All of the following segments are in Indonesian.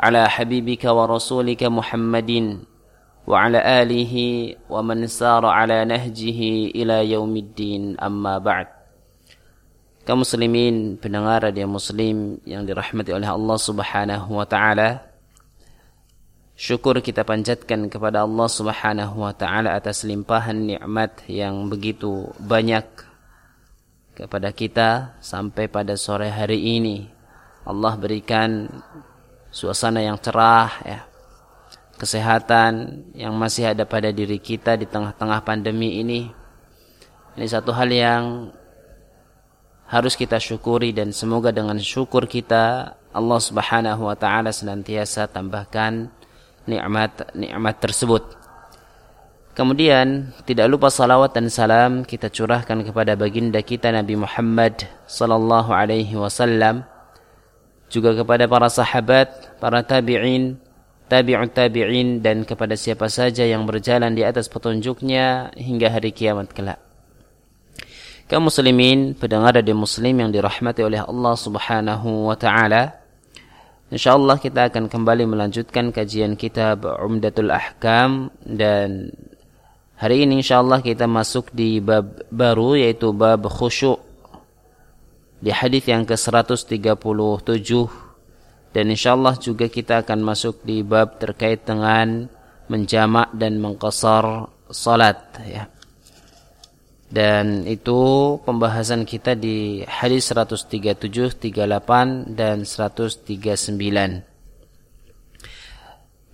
على حبيبك ورسولك محمد وعلى آله ومن سار على نهجه إلى يوم الدين أما بعد kaum muslimin pendengar radio muslim yang dirahmati oleh Allah Subhanahu wa taala syukur kita panjatkan kepada Allah Subhanahu wa taala atas limpahan nikmat yang begitu banyak kepada kita sampai pada sore hari ini Allah berikan suasana yang cerah ya. Kesehatan yang masih ada pada diri kita di tengah-tengah pandemi ini. Ini satu hal yang harus kita syukuri dan semoga dengan syukur kita Allah Subhanahu wa taala senantiasa tambahkan nikmat-nikmat tersebut. Kemudian tidak lupa salawat dan salam kita curahkan kepada baginda kita Nabi Muhammad sallallahu alaihi wasallam juga kepada para sahabat, para tabi'in, tabi'ut tabi'in dan kepada siapa saja yang berjalan di atas petunjuknya hingga hari kiamat kelak. Kaum muslimin, pendengar dan muslim yang dirahmati oleh Allah Subhanahu wa taala. Insyaallah kita akan kembali melanjutkan kajian kitab Umdatul Ahkam dan hari ini insyaallah kita masuk di bab baru yaitu bab khusyuk di hadis yang ke-137 dan insyaallah juga kita akan masuk di bab terkait dengan menjamak dan mengqasar salat ya. Dan itu pembahasan kita di hadis 137, 38 dan 139.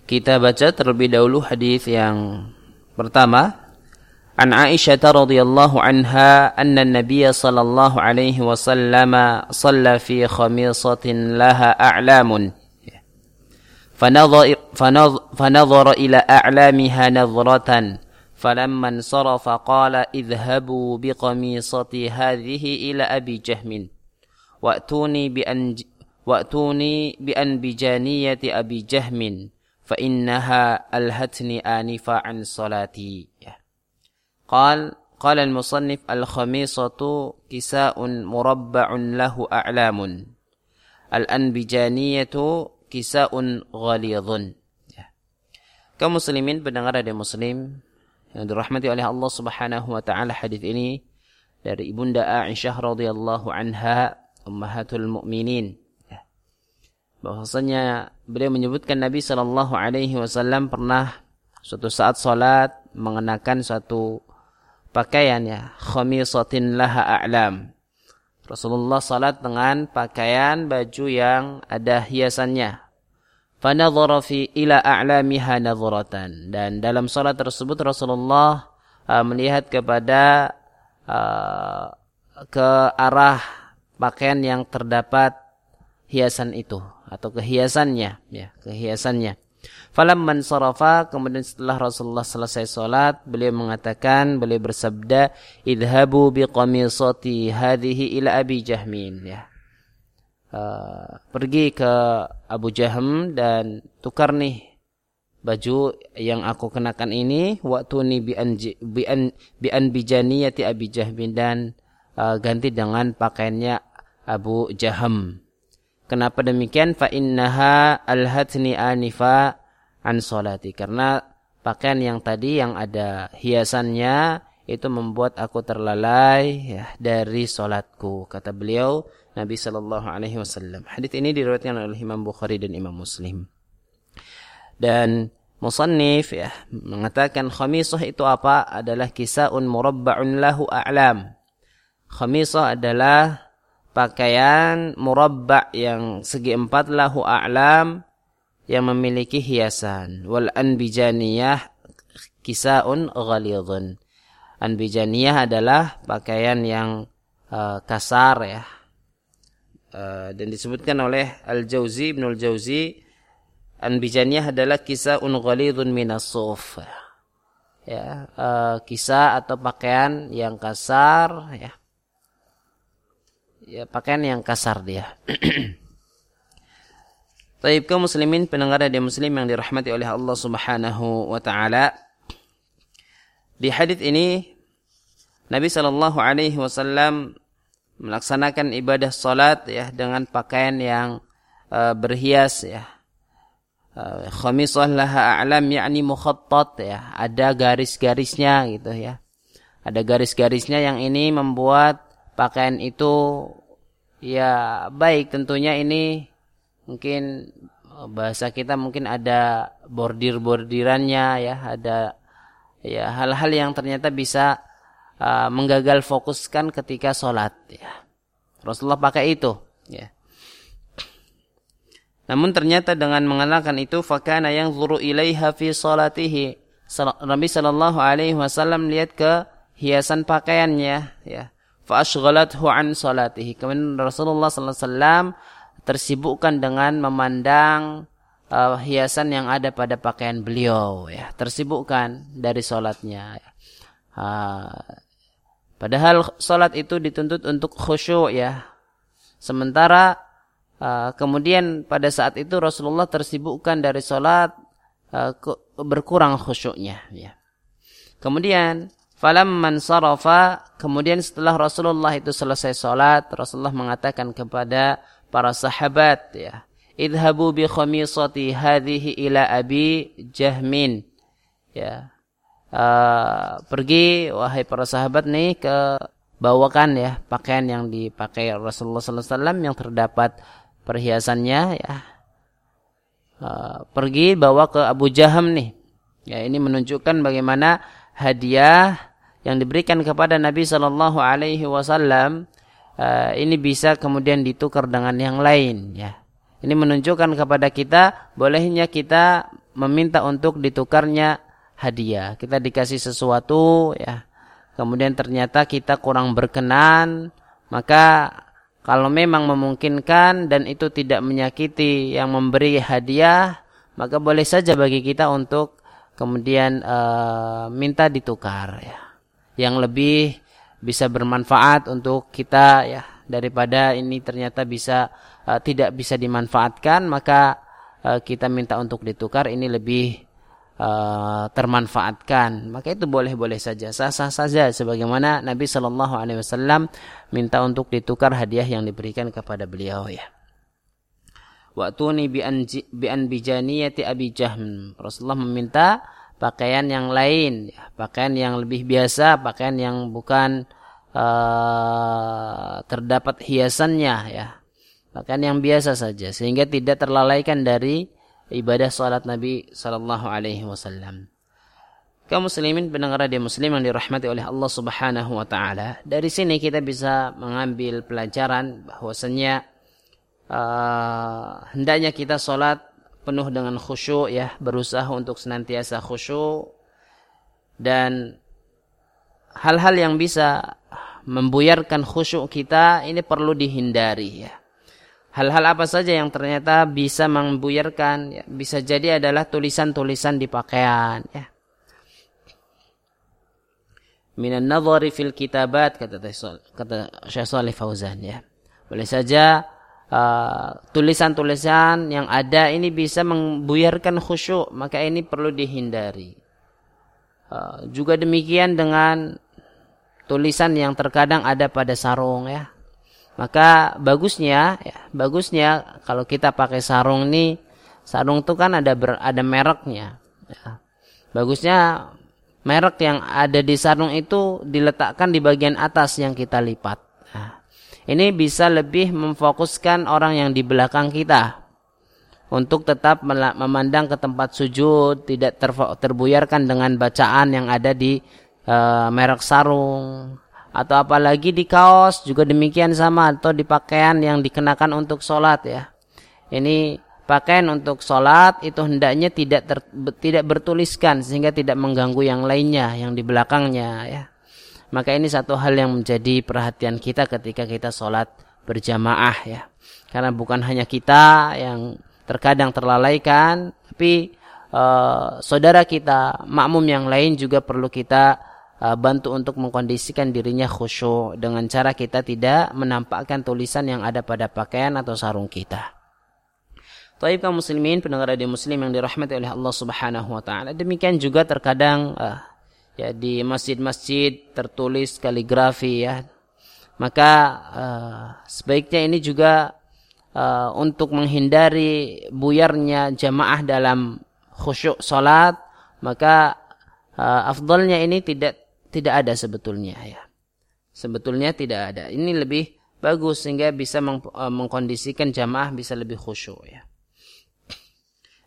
Kita baca terlebih dahulu hadis yang pertama عن عائشة رضي الله عنها أن النبي صلى الله عليه وسلم صلى في خميصة لها أعلام. فنظر, فنظر, فنظر إلى أعلامها نظرة فلما انصرف قال اذهبوا بقميصتي هذه إلى أبي جهم وأتوني بأن وأتوني بأنبجانية أبي جهم فإنها ألهتني آنفا عن صلاتي. قال قال المصنف الخميصة كساء مربع له أعلام الأنبجانية كساء غليظ kaum muslimin pendengar dan muslim yang dirahmati oleh Allah Subhanahu wa taala hadis ini dari Ibunda Aisyah radhiyallahu anha ummahatul mukminin bahwasanya beliau menyebutkan Nabi sallallahu alaihi wasallam pernah suatu saat salat mengenakan suatu pakaian ya. Khamisatin laha a'lam. Rasulullah salat dengan pakaian baju yang ada hiasannya. Fanadhara fi ila a'lamiha nadhratan dan dalam salat tersebut Rasulullah uh, melihat kepada uh, ke arah pakaian yang terdapat hiasan itu. Atau kehiasannya ya kehiasannya Falamman sarafa kemudian setelah Rasulullah selesai salat beliau mengatakan beliau bersabda idhabu biqamisati hadhihi ila Abi Jahmin ya. Uh, pergi ke Abu Jahm dan tukar nih baju yang aku kenakan ini waktu ini bi an bi an bi an bijaniyati Abi Jahmin dan uh, ganti dengan pakaiannya Abu Jaham. Kenapa demikian? Fa innaha alhatni anifa an solati. Karena pakaian yang tadi yang ada hiasannya itu membuat aku terlalai ya, dari solatku. Kata beliau Nabi Shallallahu Alaihi Wasallam. Hadits ini diriwayatkan oleh Imam Bukhari dan Imam Muslim. Dan Musannif ya mengatakan khamisah itu apa? Adalah kisaun murabba'un lahu a'lam. Khamisah adalah pakaian murabba' yang segi empat lahu a'lam yang memiliki hiasan. Wal anbijaniyah kisaun ghalidhun. Anbijaniyah adalah pakaian yang uh, kasar ya. Uh, dan disebutkan oleh Al-Jauzi, Ibnul Jauzi Anbijaniyah adalah kisah ghalidun minas suf. Ya, uh, kisah atau pakaian yang kasar ya. Ya, pakaian yang kasar dia. Taib kaum muslimin pendengar dia muslim yang dirahmati oleh Allah Subhanahu wa taala. Di hadis ini Nabi Shallallahu alaihi wasallam melaksanakan ibadah salat ya dengan pakaian yang uh, berhias ya uh, khamisah laha a'lam yakni mukhattat ya ada garis-garisnya gitu ya ada garis-garisnya yang ini membuat pakaian itu ya baik tentunya ini mungkin eh, bahasa kita mungkin ada bordir-bordirannya ya ada ya hal-hal yang ternyata bisa uh, menggagal fokuskan ketika sholat ya Rasulullah pakai itu ya namun ternyata dengan mengenalkan itu fakana yang zuru ilaiha fi salatihi. Nabi sallallahu alaihi wasallam lihat ke hiasan pakaiannya ya. Fa ashghalathu an salatihi. Kemudian Rasulullah sallallahu alaihi wasallam tersibukkan dengan memandang uh, hiasan yang ada pada pakaian beliau ya, tersibukkan dari salatnya. Uh, padahal salat itu dituntut untuk khusyuk ya. Sementara Uh, kemudian pada saat itu Rasulullah tersibukkan dari sholat uh, berkurang khusyuknya. Ya. Kemudian falamman sarafa kemudian setelah Rasulullah itu selesai sholat Rasulullah mengatakan kepada para sahabat ya idhabu bi khamisati hadhihi ila abi jahmin. Ya uh, pergi wahai para sahabat nih ke bawakan ya pakaian yang dipakai Rasulullah wasallam yang terdapat perhiasannya ya. Uh, pergi bawa ke Abu Jaham nih. Ya ini menunjukkan bagaimana hadiah yang diberikan kepada Nabi Shallallahu Alaihi Wasallam uh, ini bisa kemudian ditukar dengan yang lain ya. Ini menunjukkan kepada kita bolehnya kita meminta untuk ditukarnya hadiah. Kita dikasih sesuatu ya. Kemudian ternyata kita kurang berkenan maka kalau memang memungkinkan dan itu tidak menyakiti yang memberi hadiah, maka boleh saja bagi kita untuk kemudian uh, minta ditukar ya. Yang lebih bisa bermanfaat untuk kita ya. Daripada ini ternyata bisa uh, tidak bisa dimanfaatkan maka uh, kita minta untuk ditukar ini lebih uh, termanfaatkan. Maka itu boleh-boleh saja sah-sah saja. Sebagaimana Nabi Shallallahu Alaihi Wasallam minta untuk ditukar hadiah yang diberikan kepada beliau ya. Waktu ini bi an bijaniyati Abi Jahm. Rasulullah meminta pakaian yang lain pakaian yang lebih biasa pakaian yang bukan uh, terdapat hiasannya ya pakaian yang biasa saja sehingga tidak terlalaikan dari ibadah salat Nabi sallallahu alaihi wasallam. Kaum muslimin pendengar muslim yang dirahmati oleh Allah Subhanahu wa taala. Dari sini kita bisa mengambil pelajaran bahwasanya uh, hendaknya kita salat penuh dengan khusyuk ya, berusaha untuk senantiasa khusyuk. Dan hal-hal yang bisa membuyarkan khusyuk kita ini perlu dihindari ya. Hal-hal apa saja yang ternyata bisa membuyarkan ya, bisa jadi adalah tulisan-tulisan di pakaian ya. Minan nadhari fil kitabat kata kata Syekh Saleh Fauzan ya. Boleh saja tulisan-tulisan uh, yang ada ini bisa membuyarkan khusyuk maka ini perlu dihindari uh, juga demikian dengan tulisan yang terkadang ada pada sarung ya maka bagusnya ya, bagusnya kalau kita pakai sarung ini sarung itu kan ada ber, ada mereknya. Ya. Bagusnya merek yang ada di sarung itu diletakkan di bagian atas yang kita lipat. Ini bisa lebih memfokuskan orang yang di belakang kita. Untuk tetap memandang ke tempat sujud, tidak terbuyarkan dengan bacaan yang ada di uh, merek sarung. Atau apalagi di kaos juga demikian sama. Atau di pakaian yang dikenakan untuk sholat ya. Ini pakaian untuk sholat itu hendaknya tidak ter, tidak bertuliskan sehingga tidak mengganggu yang lainnya yang di belakangnya ya maka ini satu hal yang menjadi perhatian kita ketika kita sholat berjamaah ya karena bukan hanya kita yang terkadang terlalaikan, tapi uh, saudara kita, makmum yang lain juga perlu kita uh, bantu untuk mengkondisikan dirinya khusyuk dengan cara kita tidak menampakkan tulisan yang ada pada pakaian atau sarung kita. Taib kaum muslimin pendengar radio muslim yang dirahmati oleh Allah Subhanahu wa taala. Demikian juga terkadang uh, ya di masjid-masjid tertulis kaligrafi ya. Maka uh, sebaiknya ini juga uh, untuk menghindari buyarnya jamaah dalam khusyuk salat, maka uh, afdalnya ini tidak tidak ada sebetulnya ya. Sebetulnya tidak ada. Ini lebih bagus sehingga bisa meng mengkondisikan jamaah bisa lebih khusyuk ya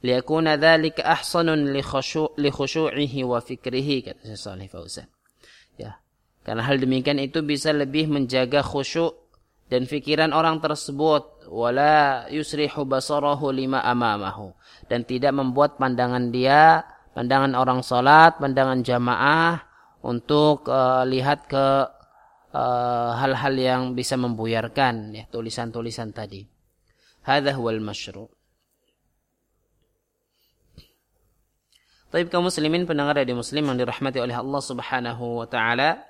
liyakuna dzalika ahsanun li khushu'ihi wa fikrihi kata Syekh Saleh Fauzan. Ya. Karena hal demikian itu bisa lebih menjaga khusyuk dan fikiran orang tersebut wala yusrihu basarahu lima amamahu dan tidak membuat pandangan dia pandangan orang salat pandangan jamaah untuk uh, lihat ke eh, hal-hal uh, yang bisa membuyarkan ya tulisan-tulisan tadi hadha huwal masyru' Taib kaum muslimin pendengar radio muslim yang dirahmati oleh Allah Subhanahu wa taala.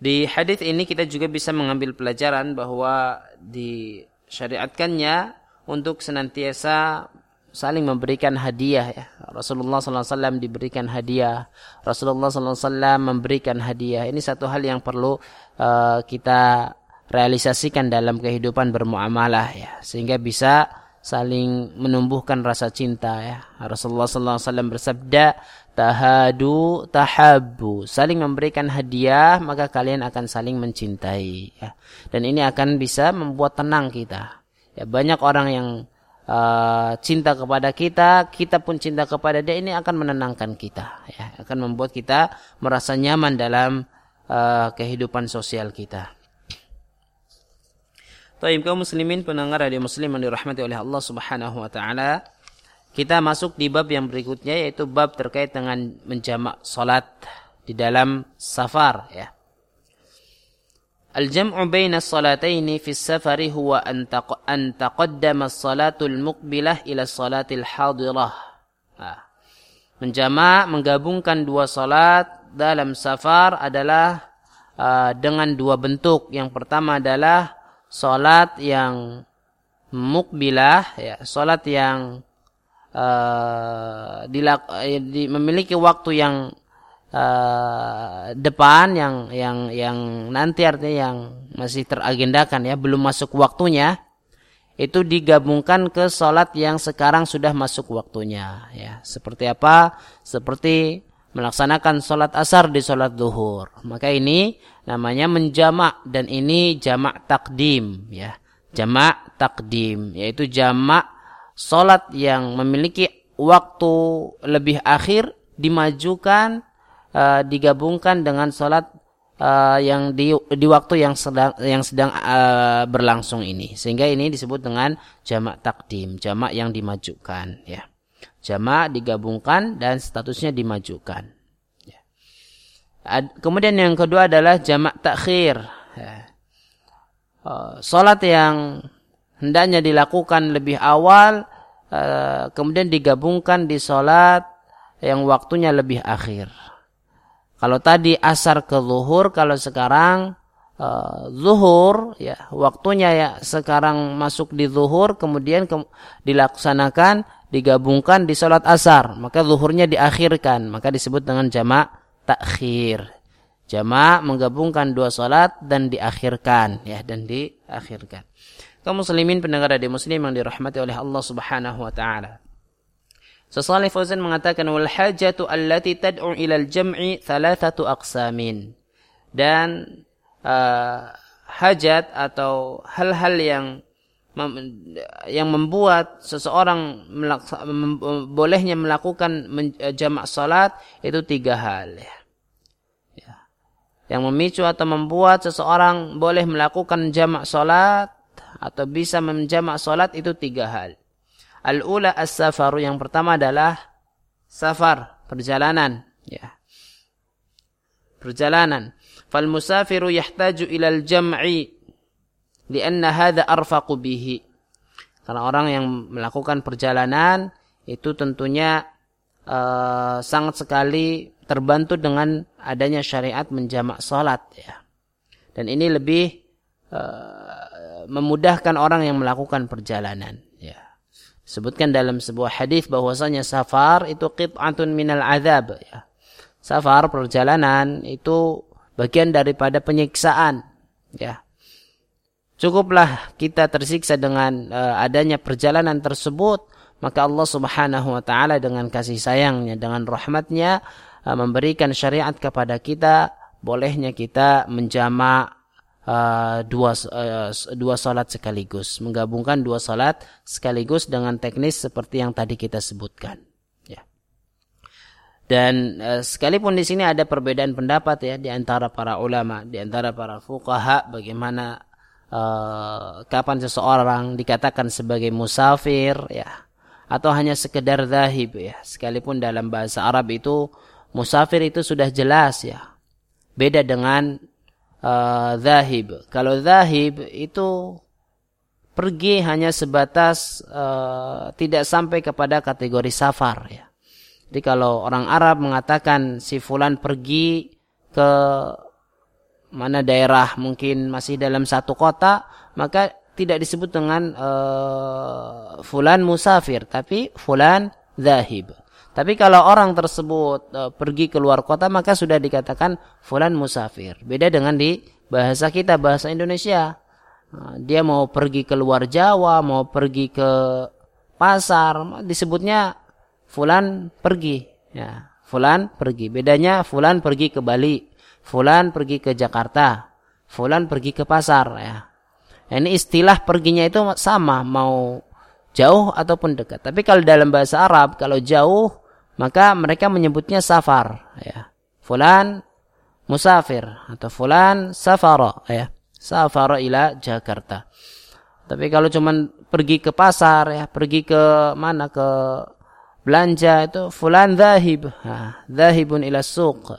Di hadis ini kita juga bisa mengambil pelajaran bahwa disyariatkannya untuk senantiasa saling memberikan hadiah ya. Rasulullah SAW diberikan hadiah, Rasulullah SAW memberikan hadiah. Ini satu hal yang perlu uh, kita realisasikan dalam kehidupan bermuamalah ya, sehingga bisa saling menumbuhkan rasa cinta ya. Rasulullah SAW bersabda, tahadu tahabu, saling memberikan hadiah maka kalian akan saling mencintai ya. Dan ini akan bisa membuat tenang kita. Ya, banyak orang yang uh, cinta kepada kita, kita pun cinta kepada dia ini akan menenangkan kita ya, akan membuat kita merasa nyaman dalam uh, kehidupan sosial kita. Taib kaum muslimin pendengar radio muslim yang dirahmati oleh Allah Subhanahu wa taala. Kita masuk di bab yang berikutnya yaitu bab terkait dengan menjamak salat di dalam safar ya. Al-jam'u baina as-salataini fi as-safari huwa an taqaddama as-salatul muqbilah ila as-salatil hadirah. Menjamak menggabungkan dua salat dalam safar adalah uh, dengan dua bentuk. Yang pertama adalah salat yang mukbilah ya salat yang uh, dilak, uh, di, memiliki waktu yang uh, depan yang yang yang nanti artinya yang masih teragendakan ya belum masuk waktunya itu digabungkan ke salat yang sekarang sudah masuk waktunya ya seperti apa seperti melaksanakan sholat asar di sholat duhur. Maka ini namanya menjamak dan ini jamak takdim ya. Jamak takdim yaitu jamak sholat yang memiliki waktu lebih akhir dimajukan uh, digabungkan dengan sholat uh, yang di di waktu yang sedang yang sedang uh, berlangsung ini sehingga ini disebut dengan jamak takdim jamak yang dimajukan ya Jamak digabungkan dan statusnya dimajukan. Kemudian yang kedua adalah jamak takhir. Ya. Oh, salat yang hendaknya dilakukan lebih awal eh, kemudian digabungkan di salat yang waktunya lebih akhir. Kalau tadi asar ke zuhur, kalau sekarang uh, zuhur ya waktunya ya sekarang masuk di zuhur kemudian ke, dilaksanakan digabungkan di sholat asar maka zuhurnya diakhirkan maka disebut dengan jamak takhir. Jamak menggabungkan dua sholat dan diakhirkan ya dan diakhirkan. Kaum muslimin pendengar dari muslim yang dirahmati oleh Allah Subhanahu wa taala. Sesalih Fauzan mengatakan wal hajatu allati tad'u ila al-jam'i thalathatu aqsamin. Dan uh, hajat atau hal-hal yang mem yang membuat seseorang melaksa, mem bolehnya melakukan eh, jamak salat itu tiga hal ya yang memicu atau membuat seseorang boleh melakukan jamak solat atau bisa menjamak solat itu tiga hal. Al-ula as-safaru yang pertama adalah safar, perjalanan. Ya. Perjalanan. Fal musafiru yahtaju ilal jam'i lianna hadha arfaqu bihi. Karena orang yang melakukan perjalanan itu tentunya uh, sangat sekali terbantu dengan adanya syariat menjamak salat ya. Dan ini lebih uh, memudahkan orang yang melakukan perjalanan ya. Sebutkan dalam sebuah hadis bahwasanya safar itu qit'atun minal azab ya. Safar perjalanan itu bagian daripada penyiksaan ya. Cukuplah kita tersiksa dengan uh, adanya perjalanan tersebut maka Allah Subhanahu wa taala dengan kasih sayangnya dengan rahmatnya uh, memberikan syariat kepada kita bolehnya kita menjamak uh, dua uh, dua salat sekaligus menggabungkan dua salat sekaligus dengan teknis seperti yang tadi kita sebutkan ya dan uh, sekalipun di sini ada perbedaan pendapat ya di antara para ulama di antara para fuqaha bagaimana uh, kapan seseorang dikatakan sebagai musafir ya atau hanya sekedar zahib ya. Sekalipun dalam bahasa Arab itu musafir itu sudah jelas ya. Beda dengan uh, zahib. Kalau zahib itu pergi hanya sebatas uh, tidak sampai kepada kategori safar ya. Jadi kalau orang Arab mengatakan si fulan pergi ke mana daerah mungkin masih dalam satu kota, maka tidak disebut dengan uh, fulan musafir tapi fulan zahib. Tapi kalau orang tersebut uh, pergi keluar kota maka sudah dikatakan fulan musafir. Beda dengan di bahasa kita bahasa Indonesia. Uh, dia mau pergi keluar Jawa, mau pergi ke pasar, disebutnya fulan pergi. Ya, fulan pergi. Bedanya fulan pergi ke Bali, fulan pergi ke Jakarta, fulan pergi ke pasar ya. Ini istilah perginya itu sama, mau jauh ataupun dekat. Tapi kalau dalam bahasa Arab, kalau jauh, maka mereka menyebutnya safar. Ya. Fulan musafir atau fulan safara. Ya. Safara ila Jakarta. Tapi kalau cuman pergi ke pasar, ya, pergi ke mana ke belanja itu fulan zahib. Zahibun ila suq.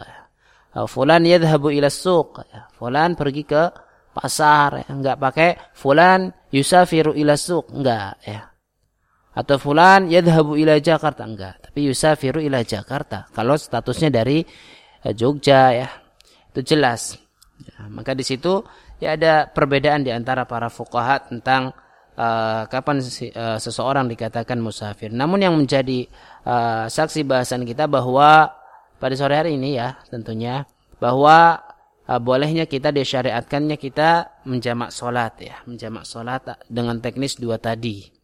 Fulan yadhabu ila suq. Fulan pergi ke pasar ya. enggak pakai fulan yusafiru ila suq enggak ya atau fulan yadhhabu ila Jakarta? Enggak. Tapi yusafiru ila Jakarta. Kalau statusnya dari uh, Jogja ya. Itu jelas. Ya, maka di situ ya ada perbedaan di antara para fuqaha tentang uh, kapan si, uh, seseorang dikatakan musafir. Namun yang menjadi uh, saksi bahasan kita bahwa pada sore hari ini ya tentunya bahwa bolehnya kita disyariatkannya kita menjamak solat ya, menjamak solat dengan teknis dua tadi.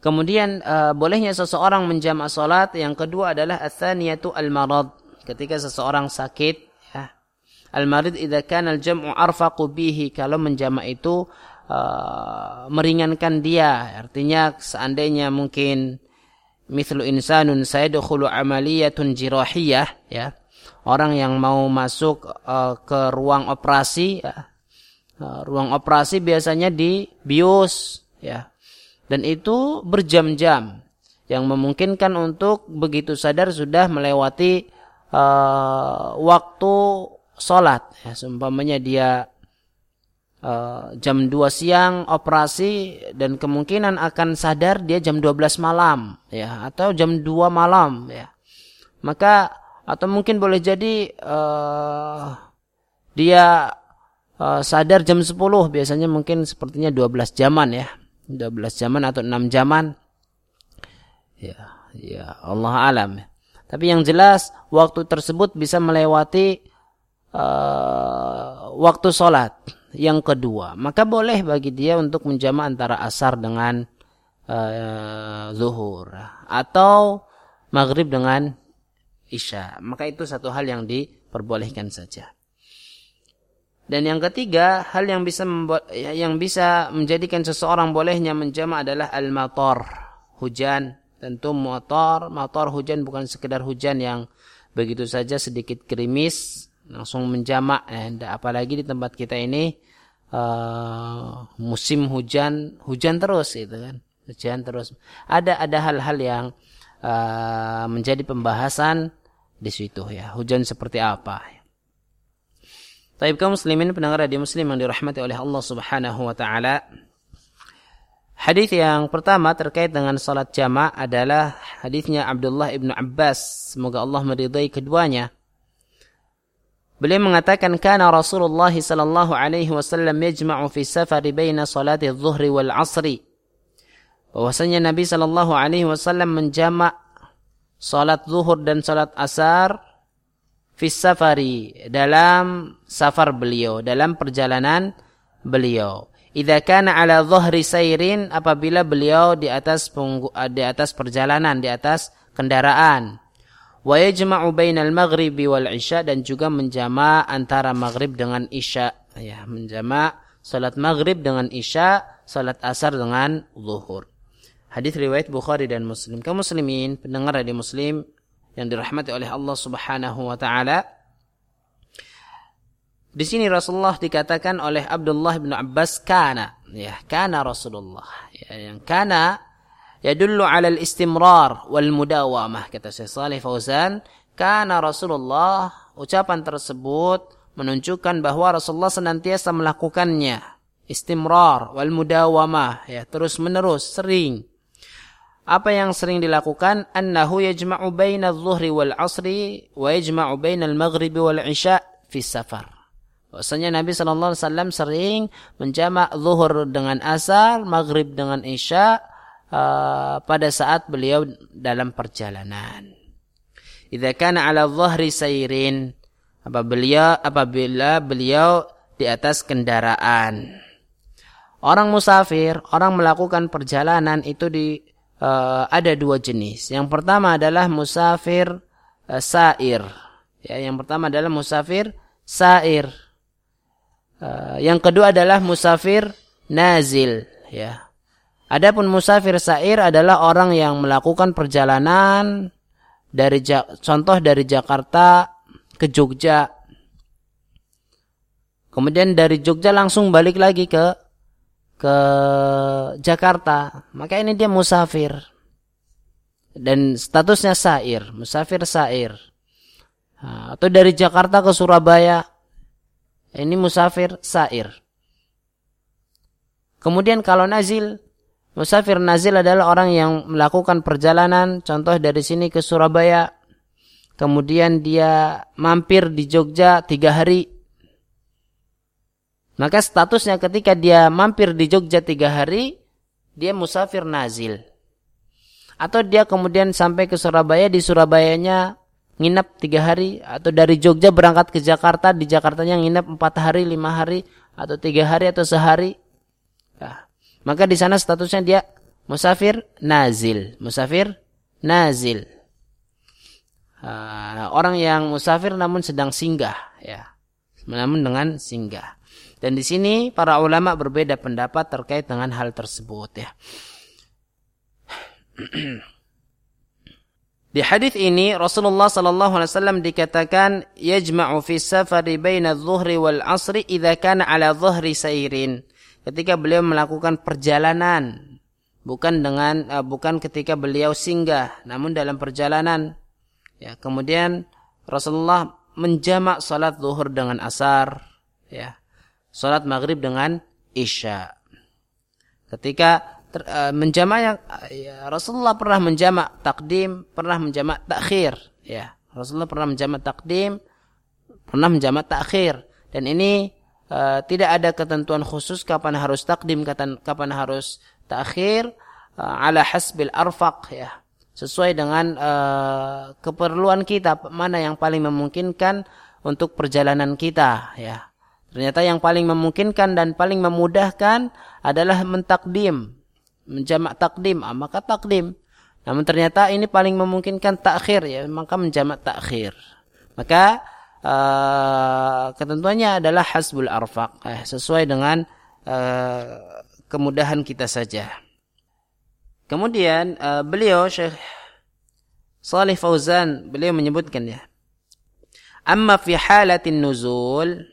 Kemudian uh, bolehnya seseorang menjamak solat yang kedua adalah atsaniyatu al-marad. Ketika seseorang sakit ya. Al-marid idza kana al-jam'u arfaqu bihi kalau menjamak itu uh, meringankan dia. Artinya seandainya mungkin mithlu insanun sayadkhulu amaliyatun jirahiyah ya orang yang mau masuk uh, ke ruang operasi ya. Uh, ruang operasi biasanya di bios ya. Dan itu berjam-jam yang memungkinkan untuk begitu sadar sudah melewati uh, waktu sholat ya. Seumpamanya dia uh, jam 2 siang operasi dan kemungkinan akan sadar dia jam 12 malam ya atau jam 2 malam ya. Maka atau mungkin boleh jadi uh, dia uh, sadar jam 10 biasanya mungkin sepertinya 12 jaman ya 12 jaman atau 6 jaman ya ya Allah alam tapi yang jelas waktu tersebut bisa melewati uh, waktu sholat yang kedua maka boleh bagi dia untuk menjama antara asar dengan uh, zuhur atau maghrib dengan isya. Maka itu satu hal yang diperbolehkan saja. Dan yang ketiga, hal yang bisa yang bisa menjadikan seseorang bolehnya menjama adalah al-matar, hujan. Tentu motor, motor hujan bukan sekedar hujan yang begitu saja sedikit gerimis langsung menjamak. Eh, apalagi di tempat kita ini uh, musim hujan, hujan terus gitu kan. Hujan terus. Ada ada hal-hal yang uh, menjadi pembahasan di situ ya. Hujan seperti apa? Taib kaum muslimin pendengar radio muslim yang dirahmati oleh Allah Subhanahu wa taala. Hadis yang pertama terkait dengan salat jama' adalah hadisnya Abdullah ibnu Abbas. Semoga Allah meridai keduanya. Beliau mengatakan kana Rasulullah sallallahu alaihi wasallam yajma'u fi safari baina salati adh-dhuhri wal 'asri. Bahwasanya Nabi sallallahu alaihi wasallam menjamak salat zuhur dan salat asar fi safari dalam safar beliau, dalam perjalanan beliau. Idza kana ala dhahri sayrin apabila beliau di atas di atas perjalanan, di atas kendaraan. Wa yajma'u bainal maghribi wal isya dan juga menjama antara maghrib dengan isya. Ya, menjama salat maghrib dengan isya, salat asar dengan zuhur. Hadis riwayat Bukhari dan Muslim. Kaum muslimin, pendengar di Muslim yang dirahmati oleh Allah Subhanahu wa taala, di sini Rasulullah dikatakan oleh Abdullah bin Abbas kana ya kana Rasulullah. Ya, yang kana yadullu ala al-istimrar wal mudawamah kata Syekh Saleh Fauzan. Kana Rasulullah ucapan tersebut menunjukkan bahwa Rasulullah senantiasa melakukannya. Istimrar wal mudawamah ya terus menerus sering apa yang sering dilakukan annahu yajma'u baina adh-dhuhri wal 'asri wa yajma'u baina al-maghribi wal 'isya fi safar Bahwasanya Nabi Shallallahu Alaihi Wasallam sering menjamak zuhur dengan asar, maghrib dengan isya uh, pada saat beliau dalam perjalanan. Idza kana ala dhahri sayrin apabila apabila beliau di atas kendaraan. Orang musafir, orang melakukan perjalanan itu di uh, ada dua jenis. Yang pertama adalah musafir uh, sair. Ya, yang pertama adalah musafir sair Uh, yang kedua adalah musafir nazil ya. Adapun musafir sair adalah orang yang melakukan perjalanan dari contoh dari Jakarta ke Jogja. Kemudian dari Jogja langsung balik lagi ke ke Jakarta. Maka ini dia musafir. Dan statusnya sair, musafir sair. Atau dari Jakarta ke Surabaya ini musafir sair. Kemudian kalau nazil, musafir nazil adalah orang yang melakukan perjalanan, contoh dari sini ke Surabaya, kemudian dia mampir di Jogja tiga hari. Maka statusnya ketika dia mampir di Jogja tiga hari, dia musafir nazil. Atau dia kemudian sampai ke Surabaya, di Surabayanya nginep tiga hari atau dari Jogja berangkat ke Jakarta di Jakartanya nginep empat hari lima hari atau tiga hari atau sehari ya. maka di sana statusnya dia musafir nazil musafir nazil uh, orang yang musafir namun sedang singgah ya namun dengan singgah dan di sini para ulama berbeda pendapat terkait dengan hal tersebut ya Di hadis ini Rasulullah sallallahu alaihi wasallam dikatakan yajma'u fi safari baina adh-dhuhri wal 'asri idza kana 'ala dhuhri sairin. Ketika beliau melakukan perjalanan bukan dengan uh, bukan ketika beliau singgah namun dalam perjalanan. Ya, kemudian Rasulullah menjamak salat zuhur dengan asar, ya. Salat maghrib dengan isya. Ketika ter, uh, menjamak ya, Rasulullah pernah menjamak takdim, pernah menjamak takhir, ya. Rasulullah pernah menjamak takdim, pernah menjamak takhir dan ini uh, tidak ada ketentuan khusus kapan harus takdim, kapan kapan harus takhir uh, ala hasbil arfaq ya. Sesuai dengan uh, keperluan kita mana yang paling memungkinkan untuk perjalanan kita ya. Ternyata yang paling memungkinkan dan paling memudahkan adalah mentakdim menjamak takdim, ah, maka takdim. Namun ternyata ini paling memungkinkan takhir ya, maka menjamak takhir. Maka uh, ketentuannya adalah hasbul arfaq, eh, sesuai dengan uh, kemudahan kita saja. Kemudian uh, beliau Syekh Salih Fauzan beliau menyebutkan ya. Amma fi halatin nuzul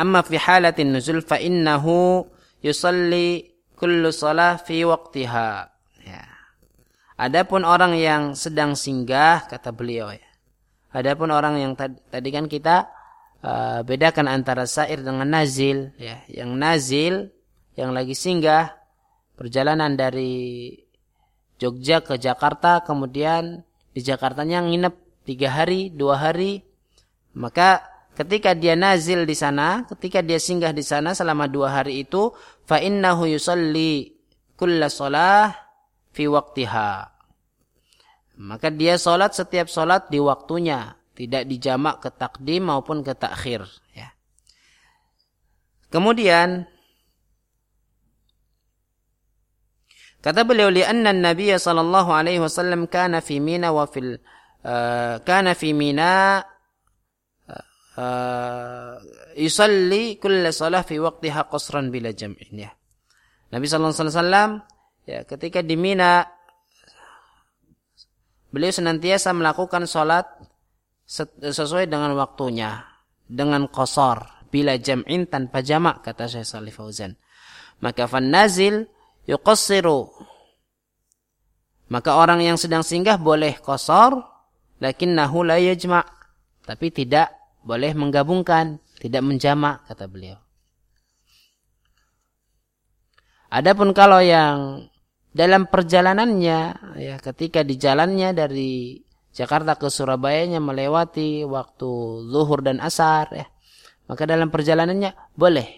Amma fi halatin nuzul fa innahu yusalli kullu salah fi waqtiha. Ya. Adapun orang yang sedang singgah kata beliau ya. Adapun orang yang tadi, tadi kan kita uh, bedakan antara sair dengan nazil ya. Yang nazil yang lagi singgah perjalanan dari Jogja ke Jakarta, kemudian di Jakartanya nginep tiga hari, dua hari, maka ketika dia nazil di sana, ketika dia singgah di sana selama dua hari itu, fa innahu yusalli kulla salah fi waktiha. Maka dia solat setiap solat di waktunya, tidak dijamak ke takdim maupun ke takhir. Ya. Kemudian kata beliau lianna Nabi sallallahu alaihi wasallam kana fi Mina wa fil uh, kana fi Mina yusalli kulla salah fi waqtiha qasran bila jam'in ya. Nabi sallallahu alaihi wasallam ya ketika di Mina beliau senantiasa melakukan sholat sesuai dengan waktunya dengan kosor bila jam'in tanpa jamak kata Syekh Salih Fauzan maka fan nazil yuqassiru maka orang yang sedang singgah boleh kosor lakinnahu la yajma' tapi tidak boleh menggabungkan tidak menjamak kata beliau. Adapun kalau yang dalam perjalanannya ya ketika di jalannya dari Jakarta ke Surabaya nya melewati waktu zuhur dan asar ya maka dalam perjalanannya boleh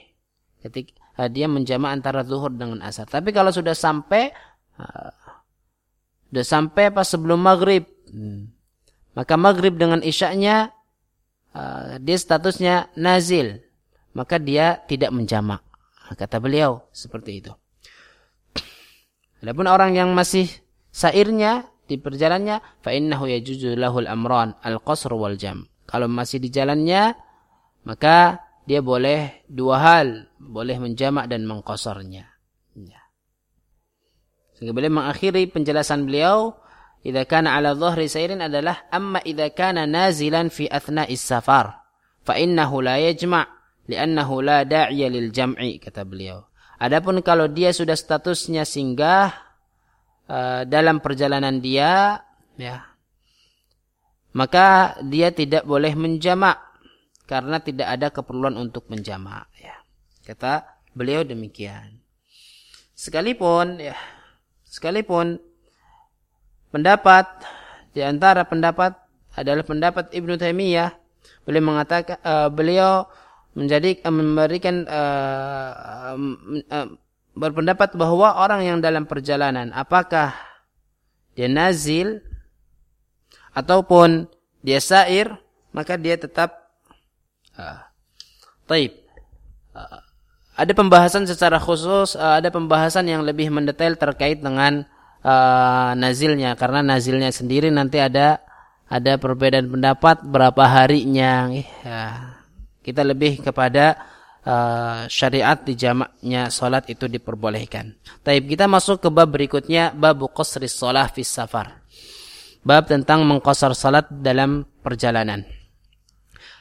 ketika uh, dia menjama antara zuhur dengan asar. Tapi kalau sudah sampai uh, sudah sampai pas sebelum maghrib hmm, maka maghrib dengan isyaknya uh, dia statusnya nazil maka dia tidak menjamak kata beliau seperti itu Adapun orang yang masih sairnya di perjalannya fa innahu yajuzu lahul amran al-qasr wal jam. Kalau masih di jalannya maka dia boleh dua hal, boleh menjamak dan mengkosornya. Ya. Sehingga beliau mengakhiri penjelasan beliau, idza kana ala dhahri sairin adalah amma idza kana nazilan fi athna'is safar fa innahu la yajma' li'annahu la da'iya lil jam'i kata beliau. Adapun kalau dia sudah statusnya singgah uh, dalam perjalanan dia, ya, maka dia tidak boleh menjamak karena tidak ada keperluan untuk menjamak. Ya. Kata beliau demikian. Sekalipun, ya, sekalipun pendapat di antara pendapat adalah pendapat Ibnu Taimiyah, beliau mengatakan uh, beliau menjadi uh, memberikan uh, uh, berpendapat bahwa orang yang dalam perjalanan apakah dia nazil ataupun dia sair maka dia tetap uh, taib. Uh, ada pembahasan secara khusus ada pembahasan yang lebih mendetail terkait dengan uh, nazilnya karena nazilnya sendiri nanti ada ada perbedaan pendapat berapa harinya ya kita lebih kepada uh, syariat di jamaknya solat itu diperbolehkan. Taib kita masuk ke bab berikutnya bab qasri shalah fi safar. Bab tentang mengqasar salat dalam perjalanan.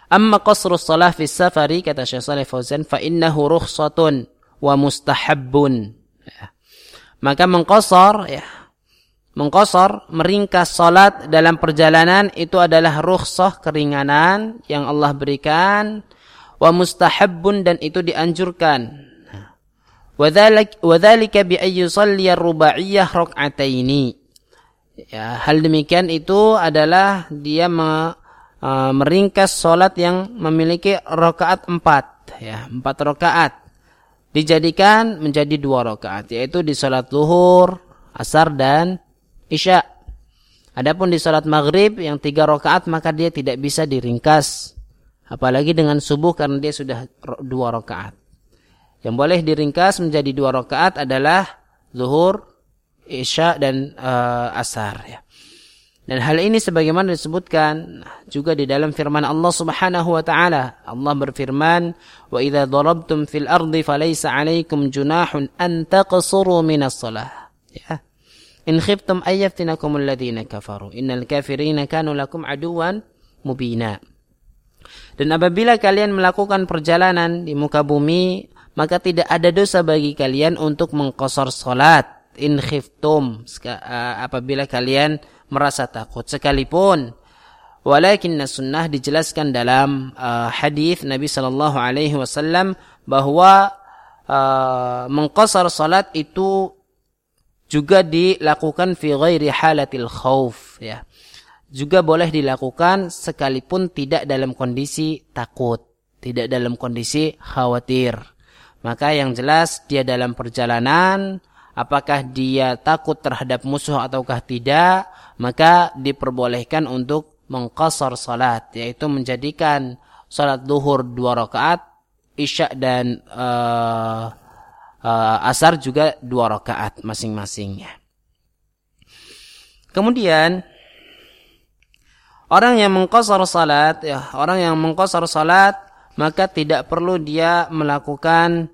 Amma qasru shalah fi safari kata Syekh Saleh Fauzan fa innahu rukhsatun wa mustahabbun. Ya. Maka mengqasar ya mengkosor, meringkas salat dalam perjalanan itu adalah rukhsah keringanan yang Allah berikan wa mustahabbun dan itu dianjurkan. Wadzalika bi ayyi yusalli rubaiyah rak'ataini. Ya, hal demikian itu adalah dia me, uh, meringkas salat yang memiliki rakaat empat, ya, empat rakaat dijadikan menjadi dua rakaat, yaitu di salat zuhur, asar dan isya. Adapun di salat maghrib yang tiga rakaat maka dia tidak bisa diringkas. Apalagi dengan subuh karena dia sudah dua rakaat. Yang boleh diringkas menjadi dua rakaat adalah zuhur, isya dan uh, asar. Ya. Dan hal ini sebagaimana disebutkan juga di dalam firman Allah Subhanahu wa taala. Allah berfirman, "Wa idza darabtum fil ardi falaysa 'alaikum junahun an taqsuru minas shalah." Ya. In khiftum ayyaftinakum alladhina kafaru. Innal kafirina kanu lakum aduwan mubina. Dan apabila kalian melakukan perjalanan di muka bumi, maka tidak ada dosa bagi kalian untuk mengkosor solat. In khiftum. Apabila kalian merasa takut. Sekalipun. Walakin sunnah dijelaskan dalam uh, hadis Nabi Shallallahu Alaihi Wasallam bahwa uh, mengqasar salat itu juga dilakukan fi ghairi halatil khauf ya. Juga boleh dilakukan sekalipun tidak dalam kondisi takut, tidak dalam kondisi khawatir. Maka yang jelas dia dalam perjalanan, apakah dia takut terhadap musuh ataukah tidak, maka diperbolehkan untuk mengqasar salat, yaitu menjadikan salat duhur dua rakaat, isya dan uh, uh, asar juga dua rakaat masing-masingnya. Kemudian orang yang mengkosor salat, ya orang yang mengkosor salat maka tidak perlu dia melakukan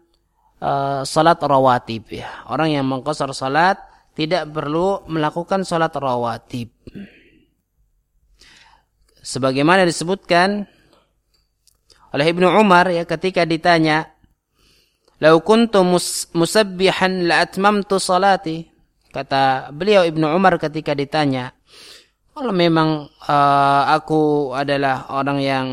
uh, salat rawatib ya. Orang yang mengkosor salat tidak perlu melakukan salat rawatib. Sebagaimana disebutkan oleh Ibnu Umar ya ketika ditanya Lau kuntu mus musabbihan la atmamtu salati. Kata beliau Ibnu Umar ketika ditanya, kalau memang uh, aku adalah orang yang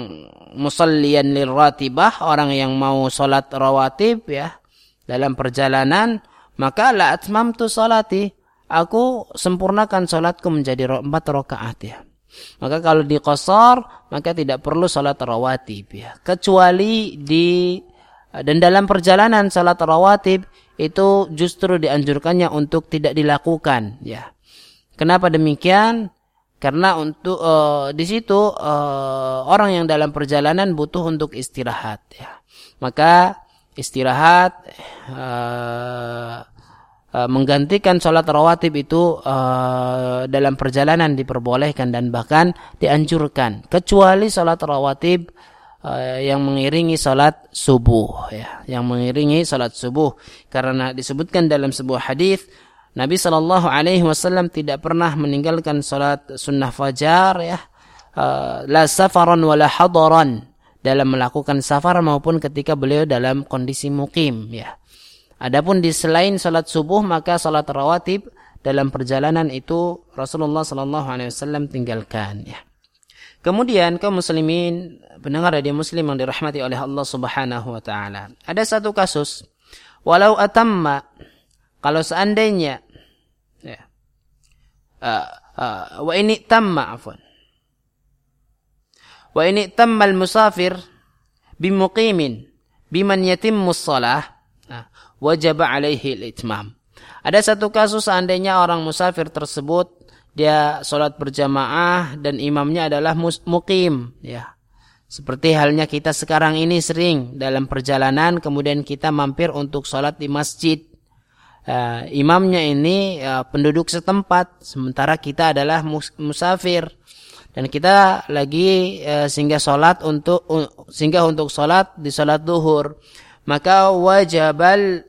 musallian lirratibah, orang yang mau salat rawatib ya dalam perjalanan, maka la atmamtu salati. Aku sempurnakan salatku menjadi empat rakaat ya. Maka kalau di kosor, maka tidak perlu salat rawatib ya. Kecuali di dan dalam perjalanan salat rawatib itu justru dianjurkannya untuk tidak dilakukan ya. Kenapa demikian? Karena untuk uh, di situ uh, orang yang dalam perjalanan butuh untuk istirahat ya. Maka istirahat uh, uh, menggantikan sholat rawatib itu uh, dalam perjalanan diperbolehkan dan bahkan dianjurkan. Kecuali sholat rawatib Eh, yang mengiringi salat subuh ya. Yang mengiringi salat subuh. Karena disebutkan dalam sebuah hadis Nabi Shallallahu Alaihi Wasallam tidak pernah meninggalkan salat sunnah fajar ya. Uh, la safaran wala hadaran dalam melakukan safar maupun ketika beliau dalam kondisi mukim ya adapun di selain salat subuh maka salat rawatib dalam perjalanan itu Rasulullah Shallallahu Alaihi Wasallam tinggalkan ya Kemudian kaum muslimin pendengar radio muslim yang dirahmati oleh Allah Subhanahu wa taala. Ada satu kasus walau atamma kalau seandainya ya uh, uh, wa ini tamma afwan. Wa ini tamma al-musafir bimuqimin biman yatimmu shalah uh, wajib alaihi al-itmam. Ada satu kasus seandainya orang musafir tersebut dia sholat berjamaah dan imamnya adalah mukim ya. Seperti halnya kita sekarang ini sering dalam perjalanan kemudian kita mampir untuk sholat di masjid. Uh, imamnya ini uh, penduduk setempat sementara kita adalah mus musafir dan kita lagi uh, sehingga sholat untuk sehingga untuk sholat di sholat duhur maka wajibal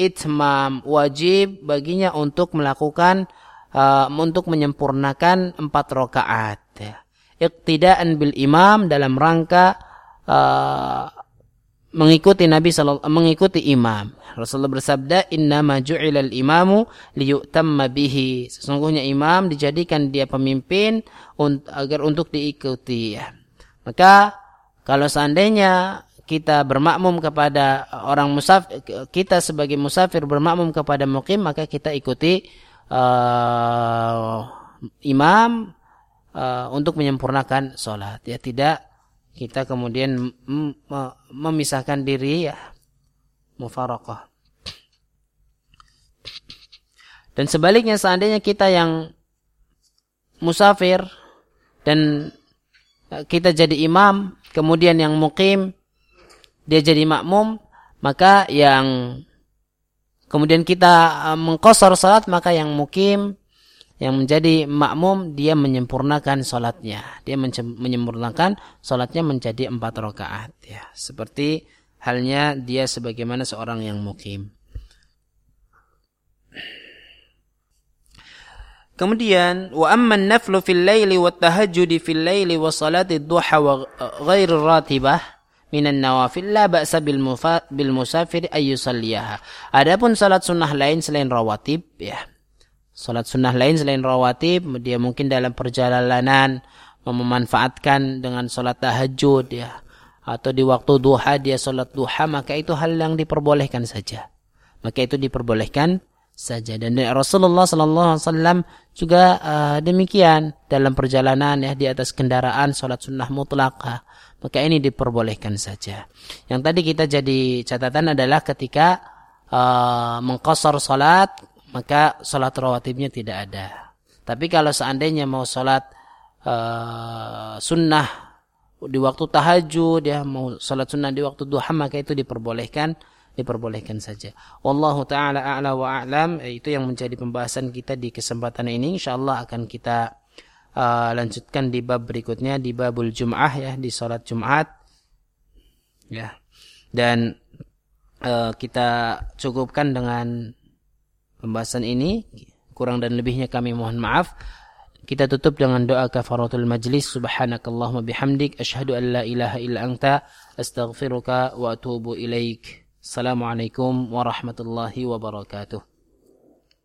itmam wajib baginya untuk melakukan uh, untuk menyempurnakan empat rakaat ya. Iqtidaan bil imam dalam rangka uh, mengikuti Nabi sallallahu mengikuti imam. Rasulullah bersabda, "Inna ma ju'ilal imamu liyutamma bihi." Sesungguhnya imam dijadikan dia pemimpin agar untuk diikuti ya. Maka kalau seandainya kita bermakmum kepada orang musafir, kita sebagai musafir bermakmum kepada mukim, maka kita ikuti uh, imam uh, untuk menyempurnakan sholat ya tidak kita kemudian memisahkan diri ya mufarakah dan sebaliknya seandainya kita yang musafir dan uh, kita jadi imam kemudian yang mukim dia jadi makmum maka yang kemudian kita uh, mengkosor salat maka yang mukim yang menjadi makmum dia menyempurnakan salatnya dia menyempurnakan salatnya menjadi empat rakaat ya seperti halnya dia sebagaimana seorang yang mukim Kemudian wa amman naflu fil laili wa tahajjudi fil laili wa salati duha wa ghairi ratibah minan nawafil la ba'sa bil, bil musafir ayyusalliyaha. Adapun salat sunnah lain selain rawatib ya. Salat sunnah lain selain rawatib dia mungkin dalam perjalanan memanfaatkan dengan salat tahajud ya. Atau di waktu duha dia sholat duha maka itu hal yang diperbolehkan saja. Maka itu diperbolehkan saja. Dan Rasulullah Sallallahu Alaihi Wasallam juga uh, demikian dalam perjalanan ya di atas kendaraan sholat sunnah mutlak. Maka ini diperbolehkan saja. Yang tadi kita jadi catatan adalah ketika uh, mengkosor sholat maka sholat rawatibnya tidak ada tapi kalau seandainya mau sholat uh, sunnah di waktu tahajud ya mau salat sunnah di waktu duha maka itu diperbolehkan diperbolehkan saja. Wallahu taala a'la wa a'lam itu yang menjadi pembahasan kita di kesempatan ini insyaallah akan kita uh, lanjutkan di bab berikutnya di babul Jum'ah ya di salat Jumat. Ya. Dan uh, kita cukupkan dengan pembahasan ini kurang dan lebihnya kami mohon maaf. Kita tutup dengan doa kafaratul majlis. Subhanakallahumma bihamdik. Ashhadu an la ilaha illa anta. Astaghfiruka wa atubu ilaik. Assalamualaikum warahmatullahi wabarakatuh.